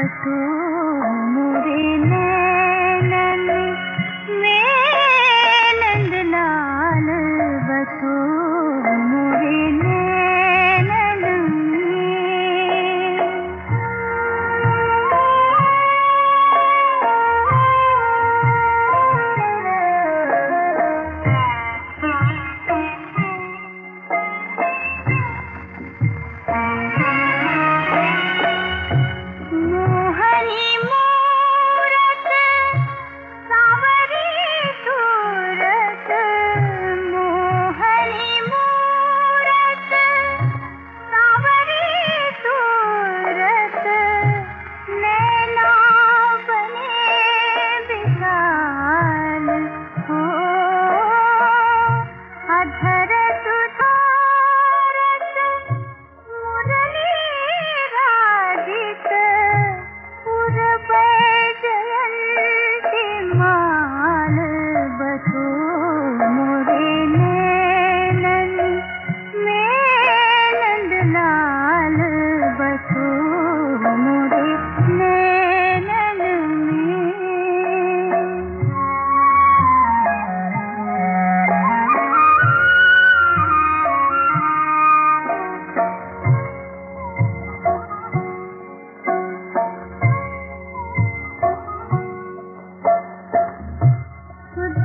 तो